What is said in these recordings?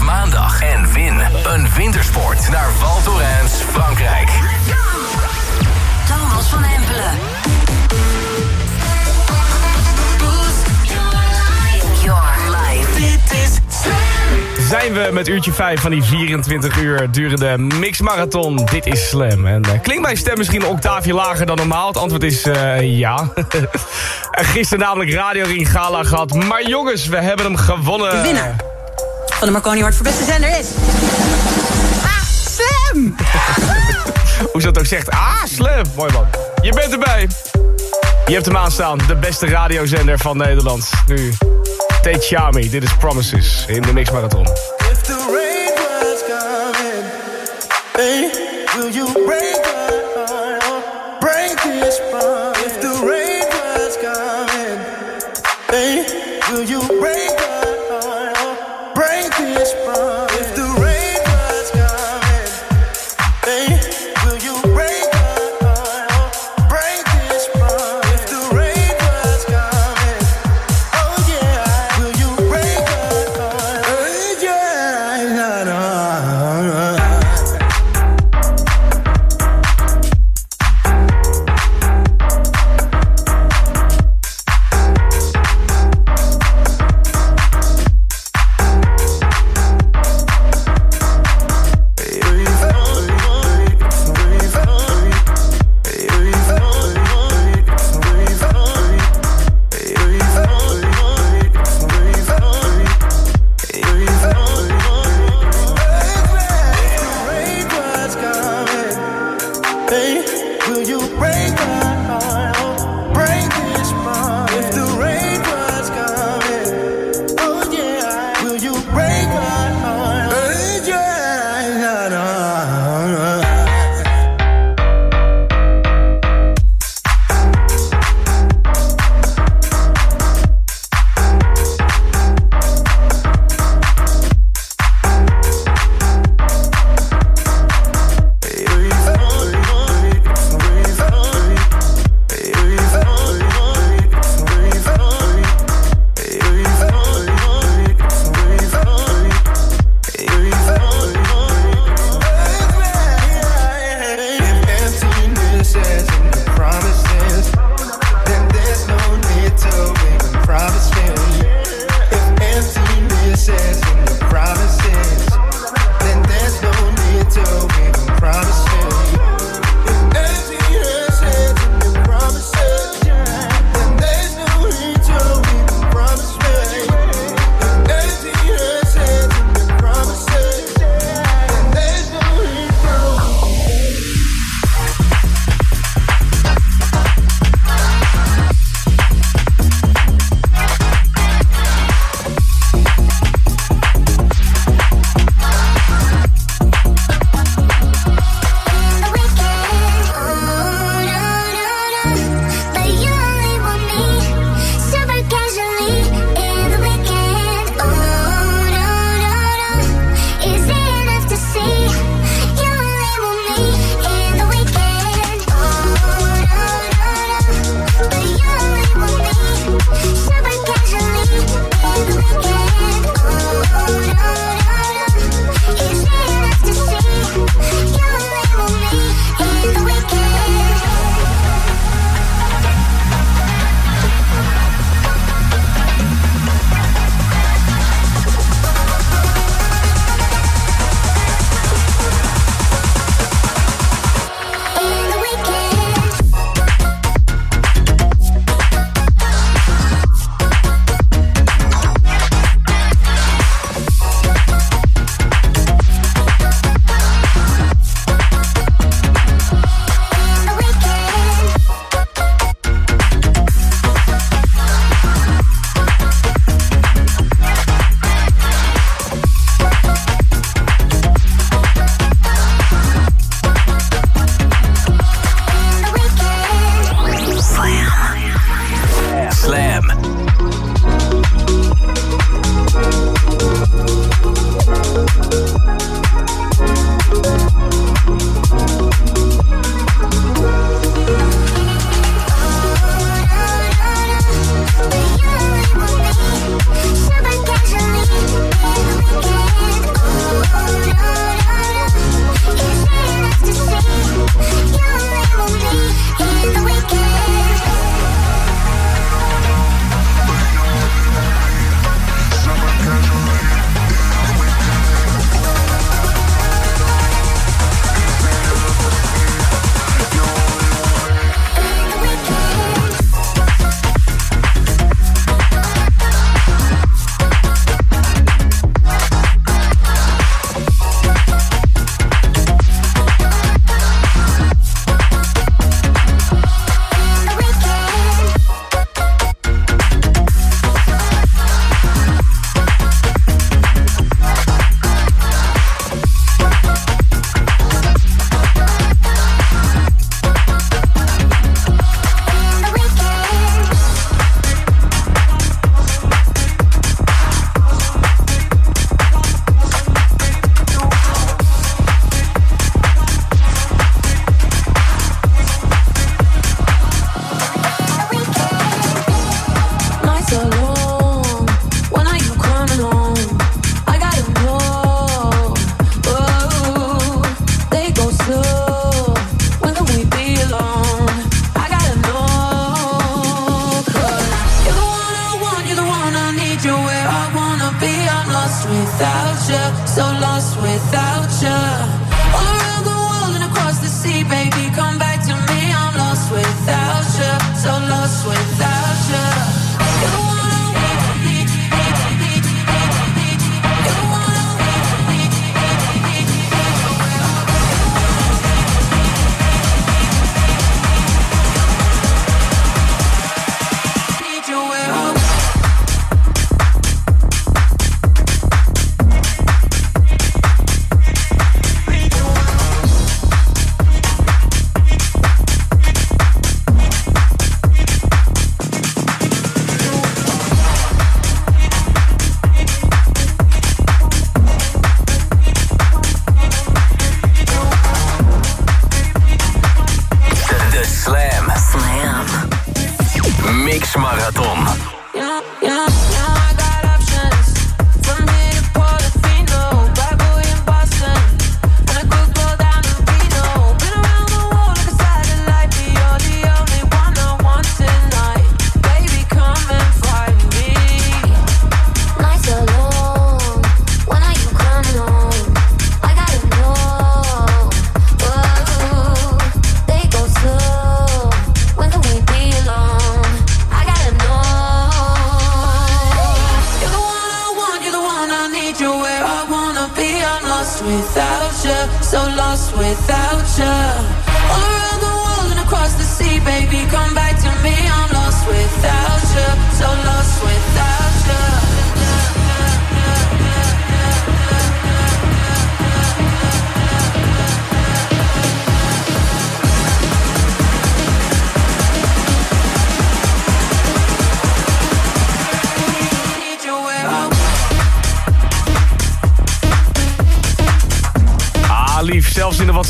vanaf maandag en win een wintersport naar Val Thorens, Frankrijk. Thomas van Hempelen. Your life. Dit is Zijn we met uurtje 5 van die 24 uur durende mixmarathon. Dit is Slam. En eh, klinkt mijn stem misschien een octaafje lager dan normaal? Het antwoord is eh, ja. En Gisteren namelijk Radio Ring Gala gehad. Maar jongens, we hebben hem gewonnen. De winnaar van de Marconi Award voor beste zender is... Ah, Sam! Hoe ze dat ook zegt. Ah, Slam. Mooi man. Je bent erbij. Je hebt hem aanstaan. De beste radiozender van Nederland. Nu, Tate Chami. Dit is Promises in de mixmarathon. If the rain was coming, hey, will you break my heart? Break this promise. If the rain was coming, hey, will you break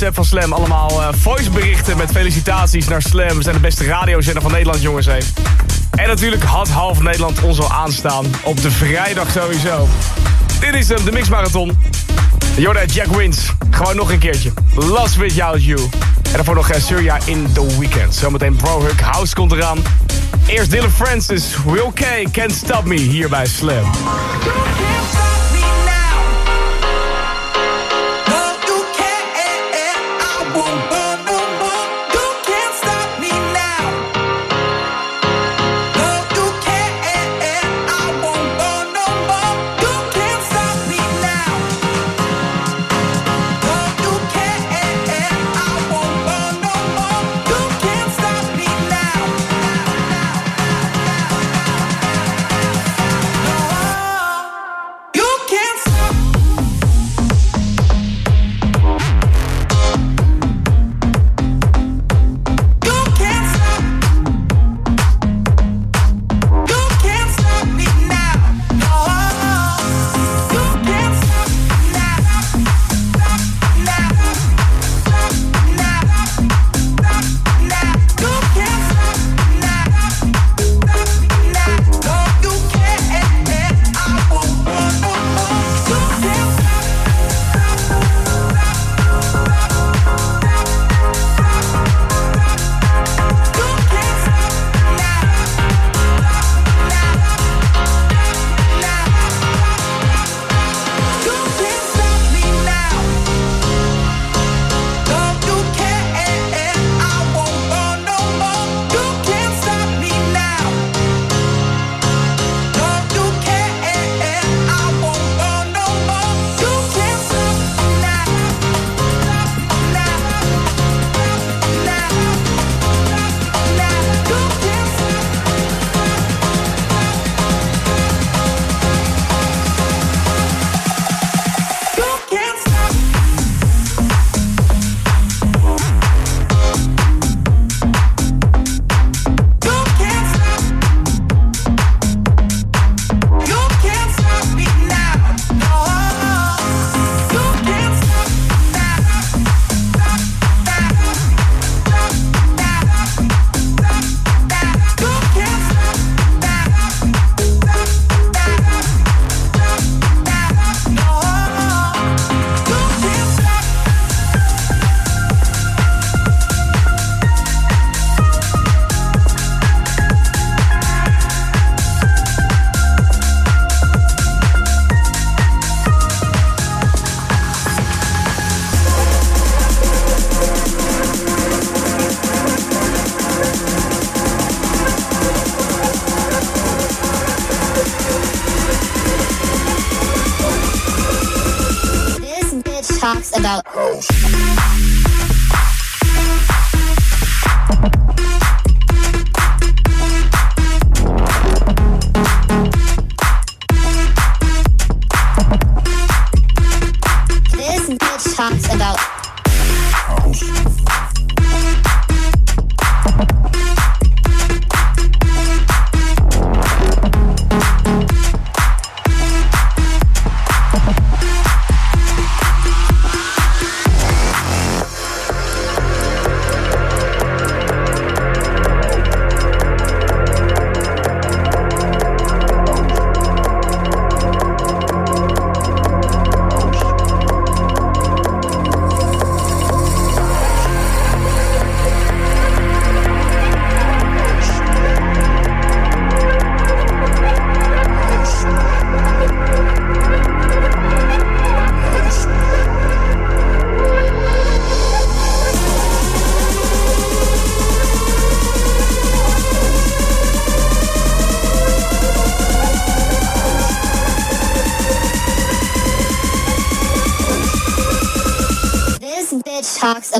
WhatsApp van Slam. Allemaal uh, voiceberichten met felicitaties naar Slam. We zijn de beste radiozender van Nederland, jongens. En natuurlijk had half Nederland ons al aanstaan. Op de vrijdag sowieso. Dit is eh, de Mix Marathon. Jack Wins. Gewoon nog een keertje. Last Without You. En daarvoor nog eh, Suria in the Weekend. Zometeen Bro House komt eraan. Eerst Dylan Francis, Will K, Can't Stop Me hier bij Slam. boom, boom.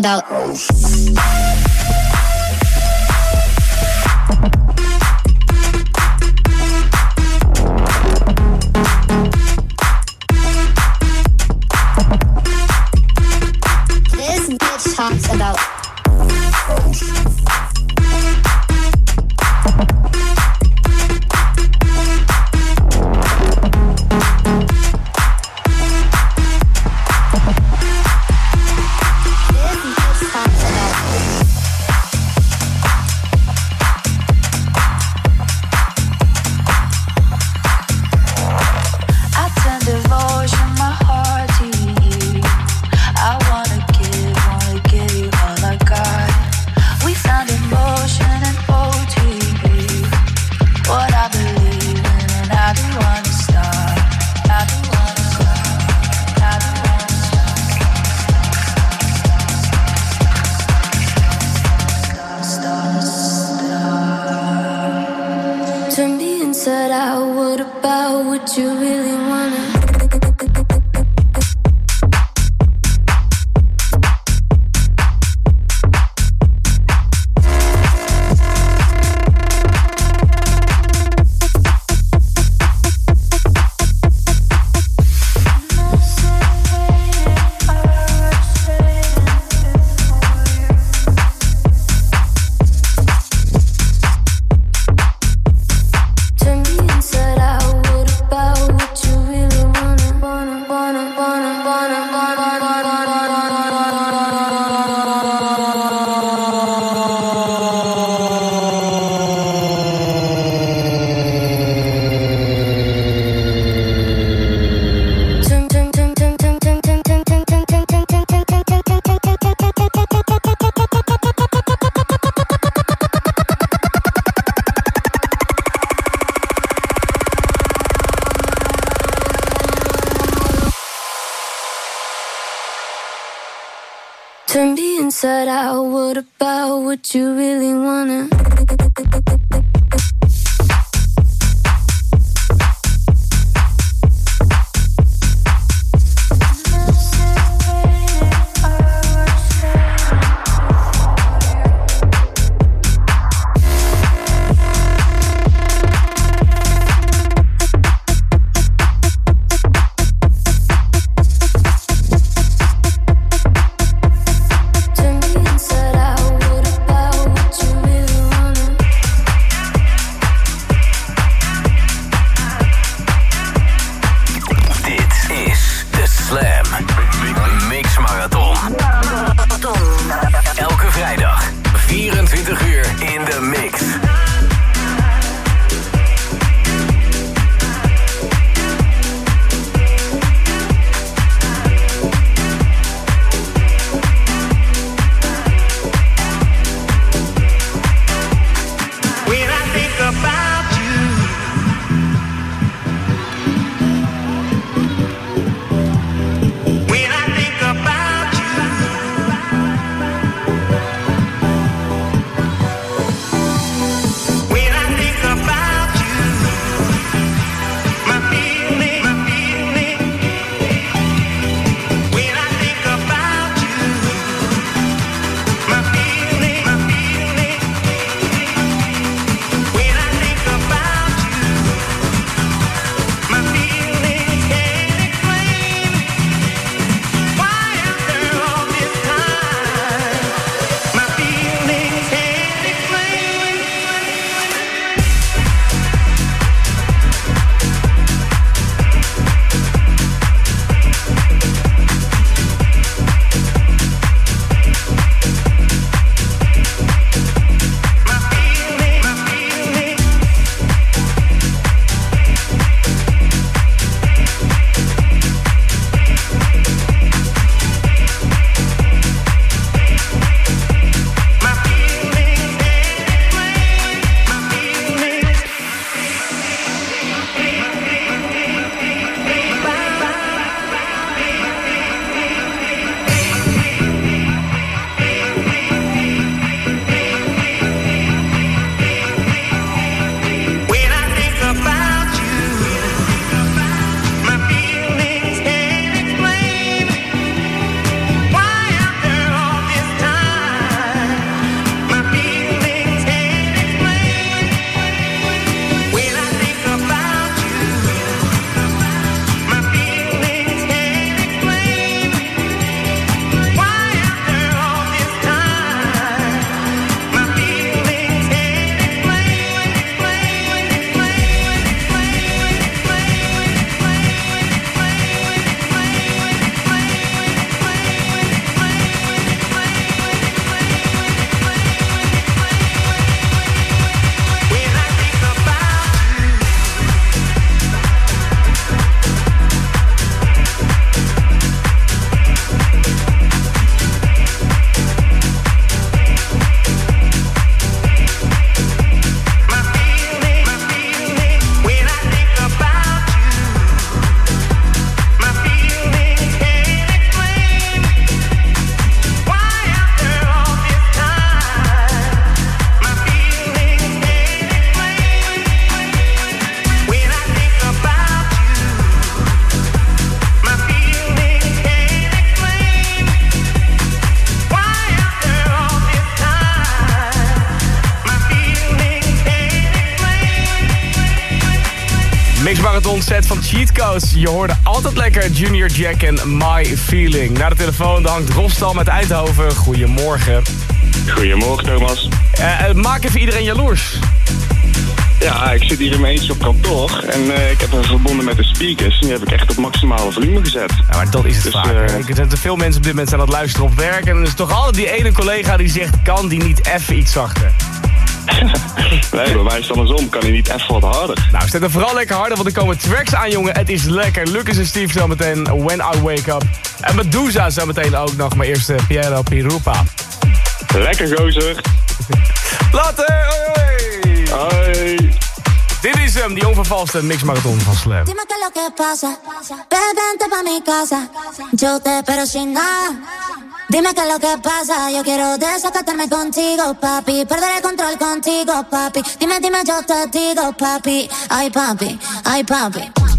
about house. From being inside out, what about what you really wanna? Van Cheat Codes. Je hoorde altijd lekker Junior Jack en My Feeling. Naar de telefoon hangt Rostal met Eindhoven. Goedemorgen. Goedemorgen Thomas. Eh, eh, maak even iedereen jaloers. Ja, ik zit hier in mijn eentje op kantoor en eh, ik heb hem verbonden met de speakers. En die heb ik echt op maximale volume gezet. Ja, maar dat is het Dus, vaak. Ik er veel mensen op dit moment aan het luisteren op werk. En er is toch altijd die ene collega die zegt... kan die niet even iets zachter? Nee, bij mij is het andersom. Kan hij niet even wat harder? Nou, zet hem vooral lekker harder, want er komen tracks aan, jongen. Het is lekker. Lucas en Steve zometeen, When I Wake Up. En Medusa zometeen ook nog, maar eerst eh, Piero Pirupa. Lekker gozer. Later, hoi, hoi. Dit is hem, die onvervalste mixmarathon van Slam. Dime qué es lo que pasa. Ven, vente pa' mi casa. Yo te espero sin nada. Dime qué es lo que pasa. Yo quiero desacatarme contigo, papi. Perder el control contigo, papi. Dime, dime, yo te digo, papi. Ay, papi, ay, papi.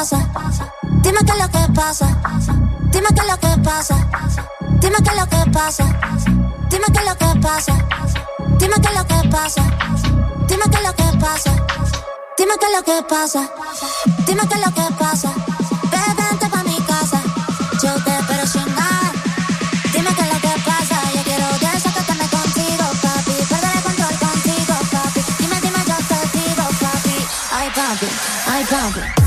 Dime qué es lo que pasa. Dime qué es lo que pasa. Dime qué es lo que pasa. Dime qué es lo que pasa. Dime qué es lo que pasa. Dime qué es lo que pasa. Dime qué es lo que pasa. Dime qué es lo que pasa. Ven, vente pa' mi casa. Yo te espero sin nada. Dime qué es lo que pasa. Yo quiero desacatarme contigo, papi. Perder el control contigo, papi. Dime, dime, yo te digo, papi. Ay, papi, ay, papi.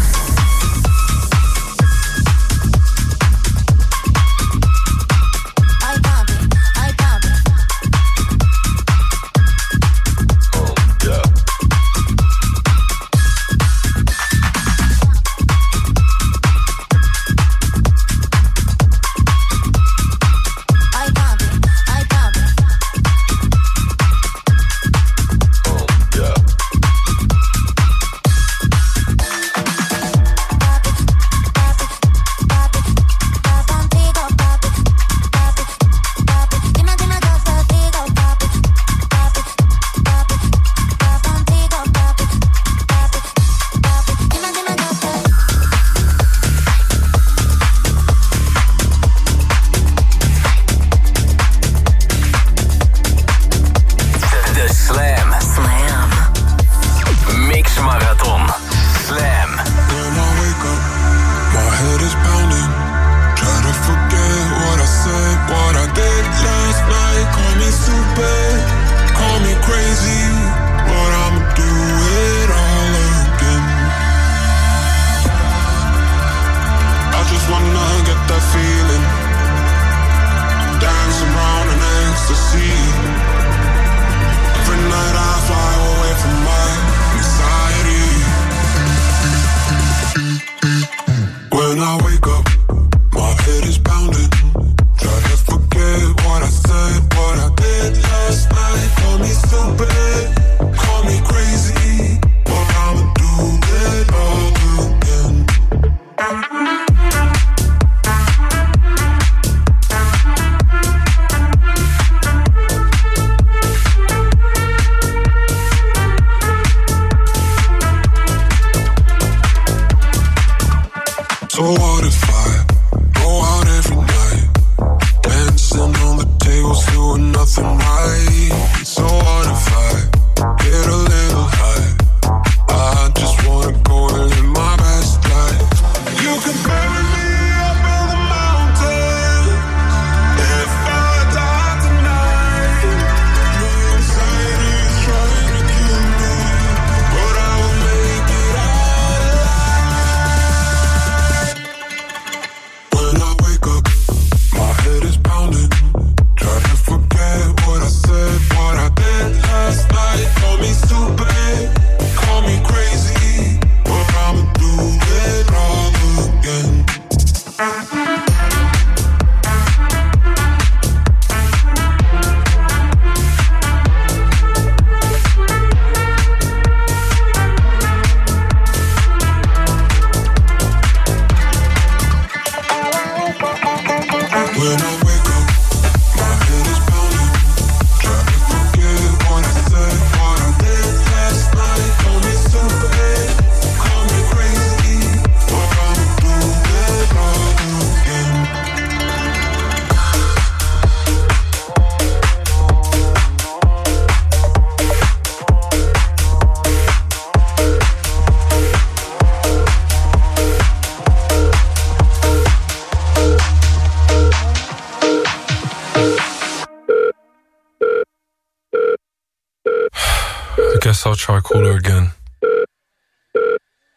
cooler again.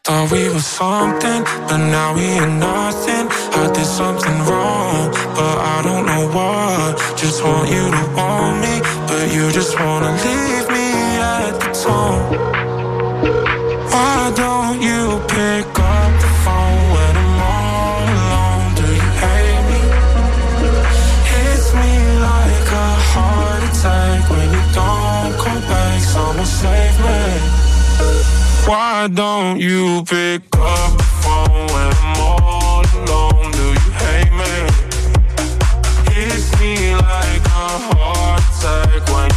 Thought we were something, but now we are nothing. I did something wrong, but I don't know what. Just want you to want me, but you just wanna leave me at the tone. Why don't you pick up the phone when I'm all alone? Do you hate me? Hits me like a heart attack when you don't come back. Someone say. Why don't you pick up the phone when I'm all alone? Do you hate me? Hits me like a heart attack when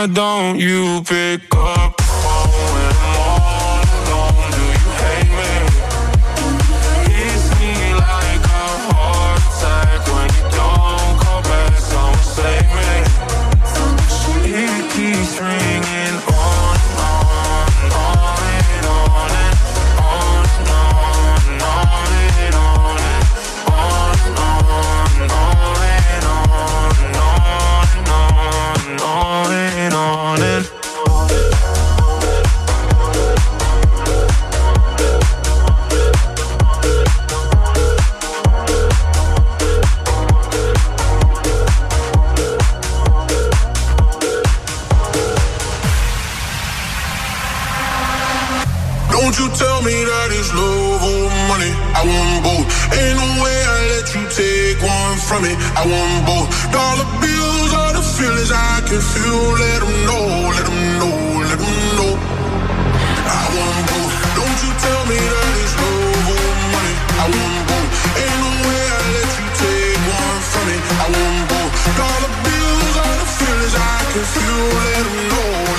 Why don't you pick up? I won't go. All the bills, all the feelings I can feel, let know.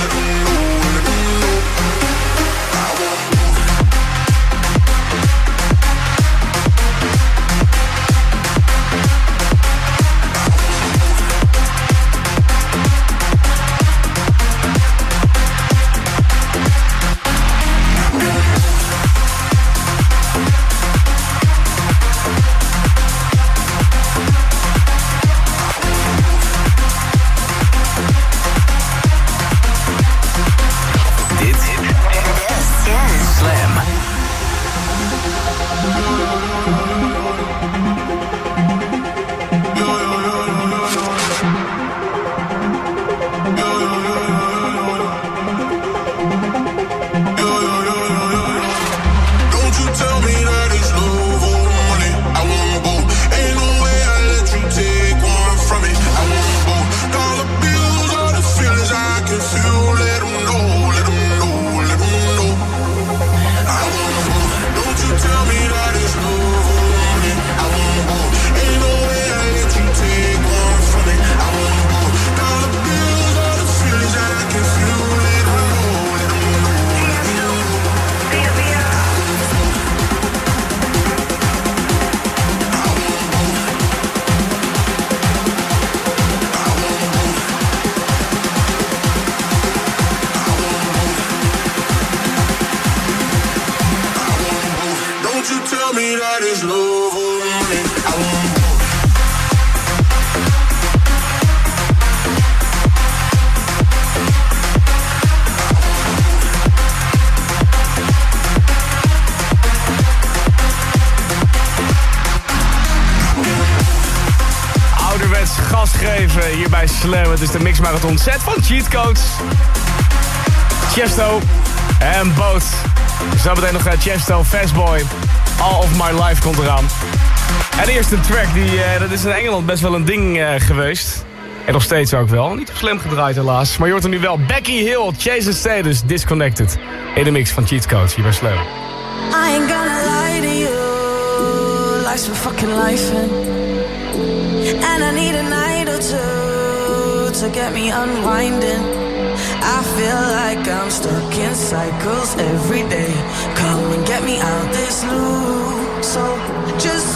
Slam. Het is de Mix Marathon set van Cheat Codes. Chesto en Boot. Zo meteen nog eh, Chesto, Fastboy. All of My Life komt eraan. En eerst een track, die, eh, dat is in Engeland best wel een ding eh, geweest. En nog steeds ook wel. Niet op slim gedraaid helaas. Maar je hoort er nu wel. Becky Hill, Chase Status, Disconnected. In de mix van Cheat Codes, hier bij Slam. I ain't gonna lie to you. Life's for fucking life and to get me unwinding. I feel like I'm stuck in cycles every day. Come and get me out this loop. So just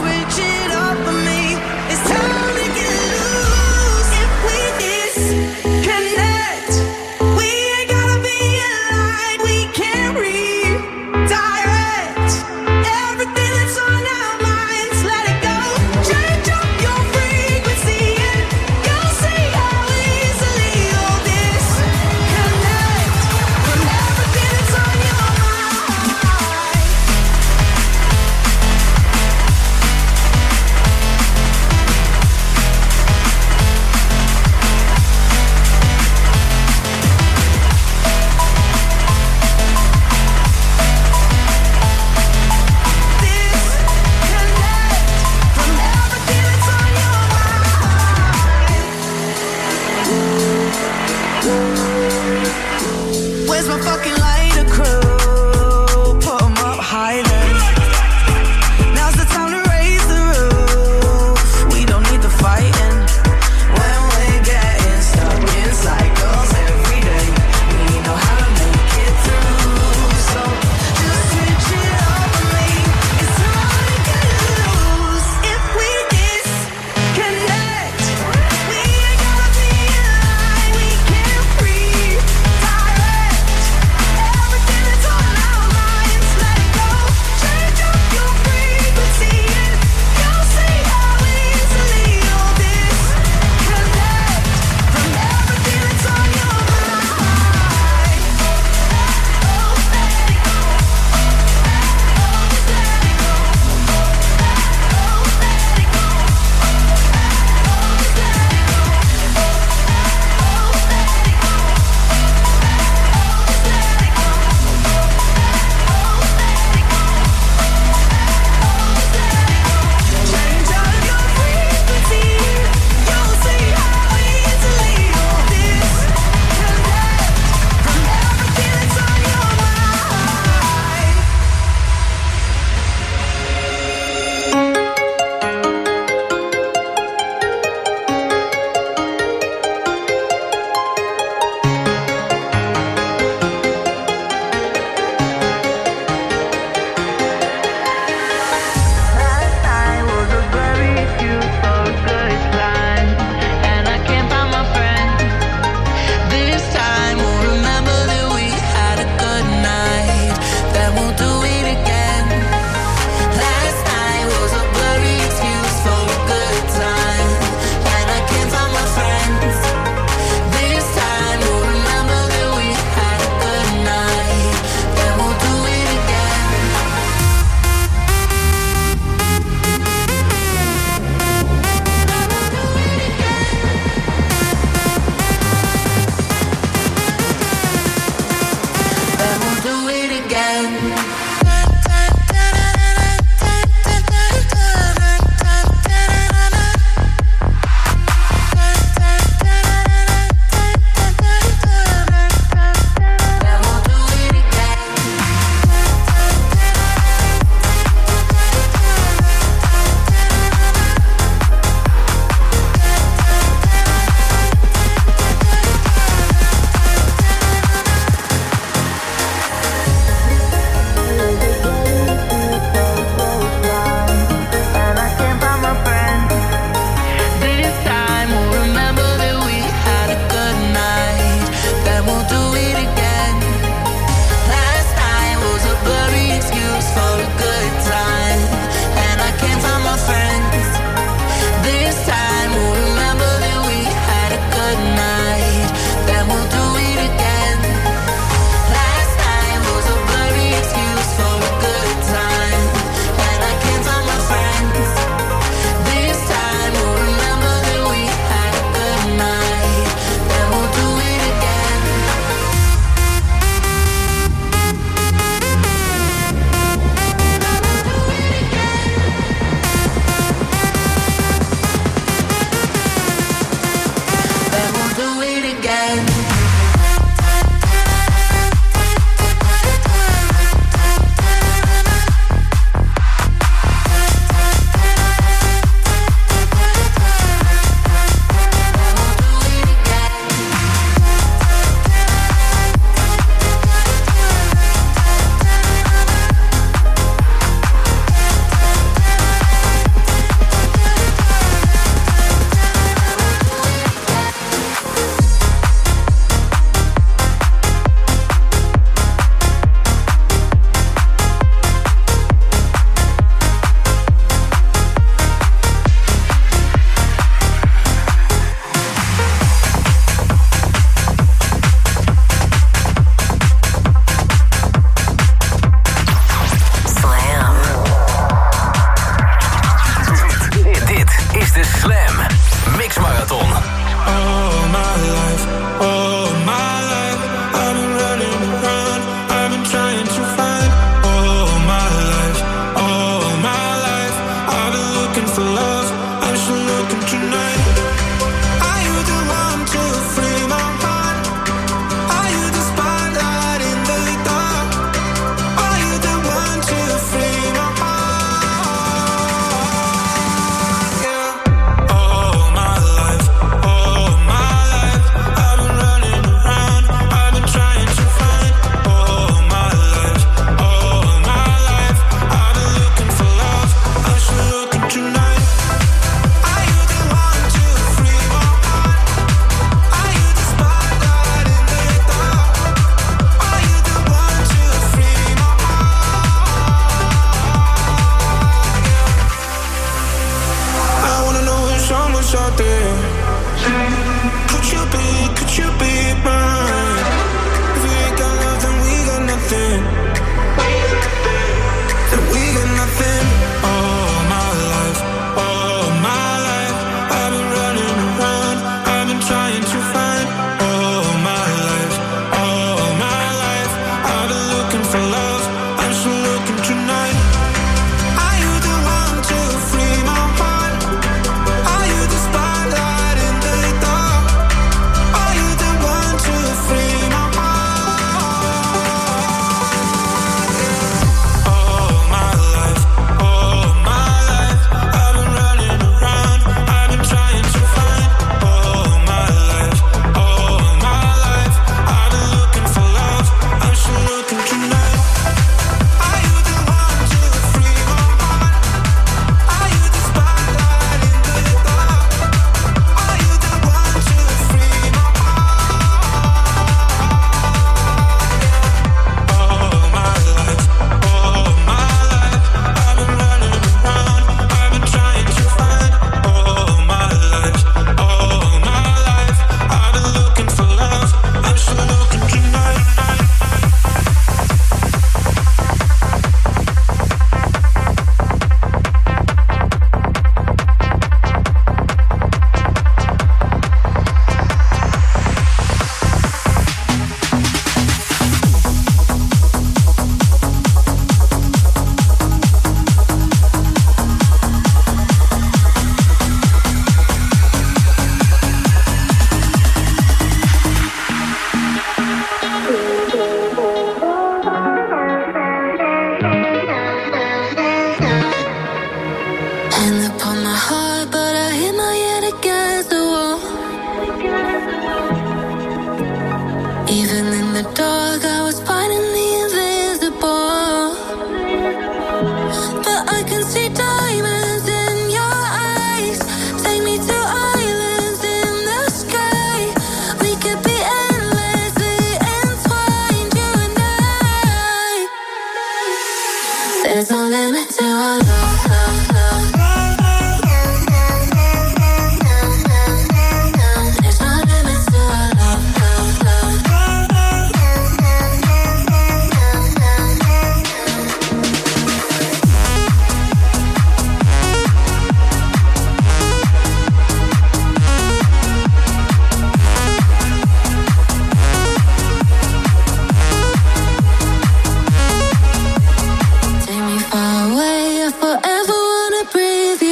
breathe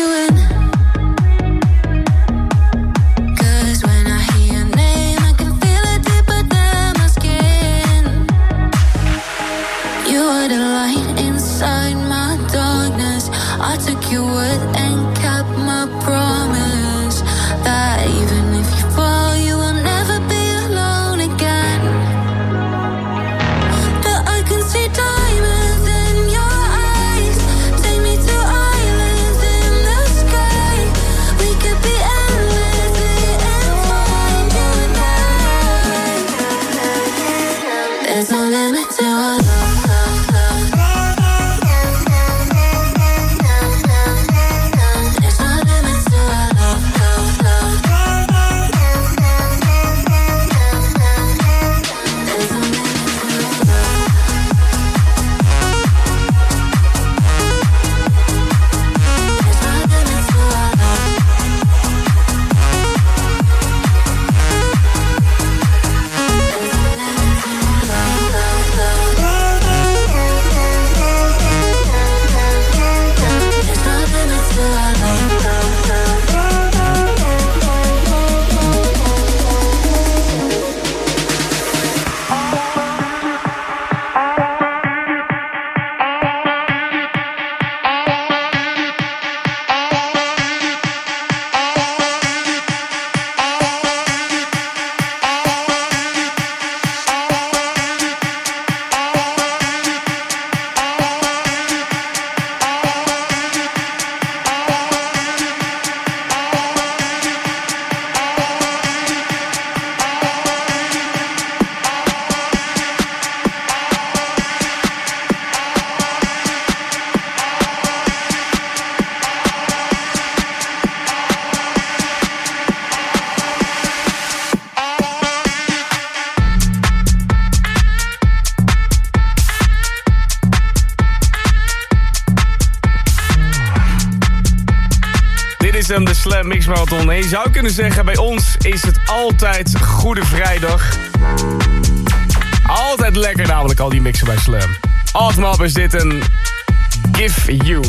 Marathon. En je zou kunnen zeggen, bij ons is het altijd Goede Vrijdag. Altijd lekker namelijk al die mixen bij Slam. Altmap is dit een Give You.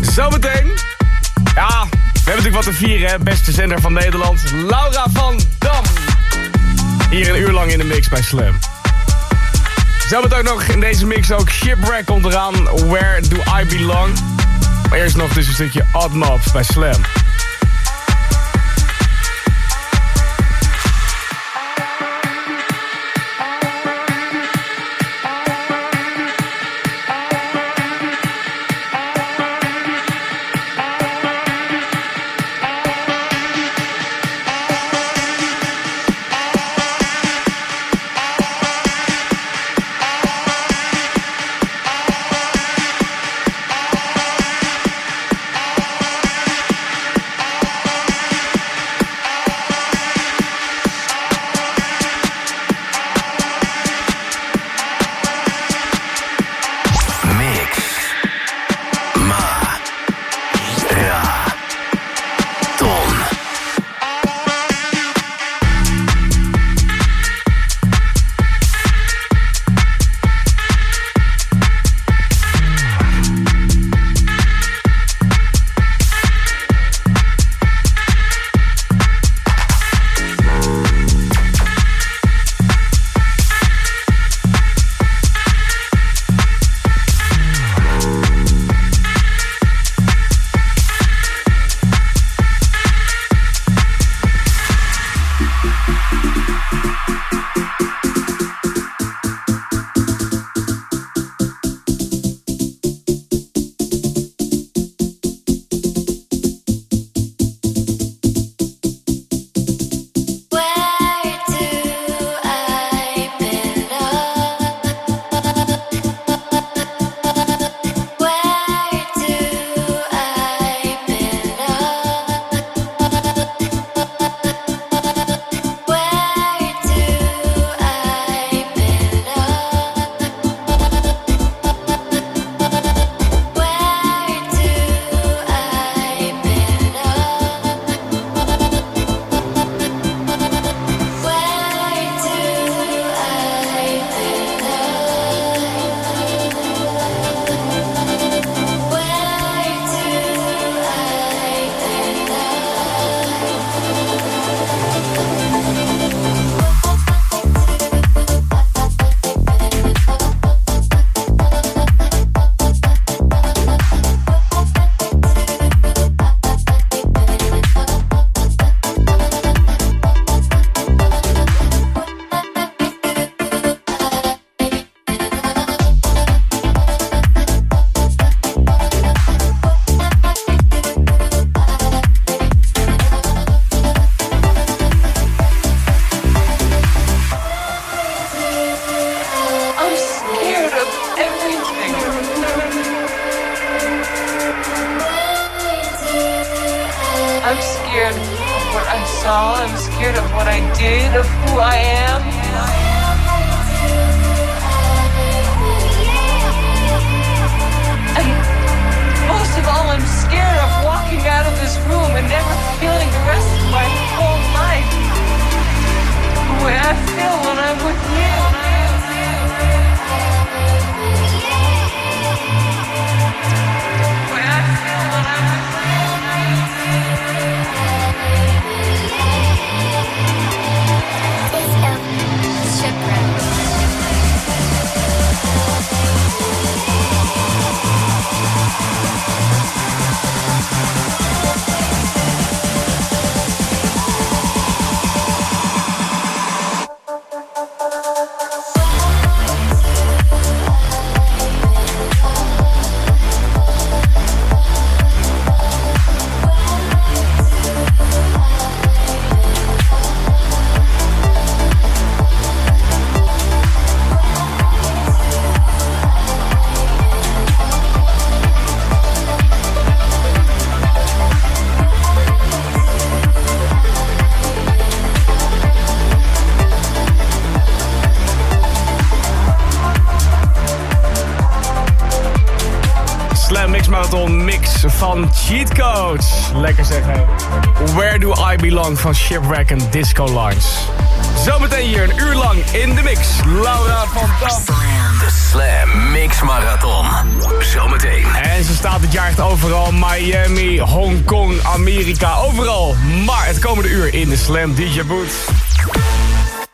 Zometeen, ja, we hebben natuurlijk wat te vieren, beste zender van Nederland, Laura van Dam. Hier een uur lang in de mix bij Slam. Zometeen ook nog in deze mix ook Shipwreck onderaan. Where Do I Belong. Maar eerst nog dus een stukje Odd Mobs bij Slam. When I'm with you. Lekker zeggen. Where Do I Belong van Shipwreck en Disco Lines. Zometeen hier een uur lang in de mix. Laura van Dam. De Slam Mix Marathon. Zometeen. En ze staat dit jaar echt overal. Miami, Hongkong, Amerika, overal. Maar het komende uur in de Slam DJ Booth.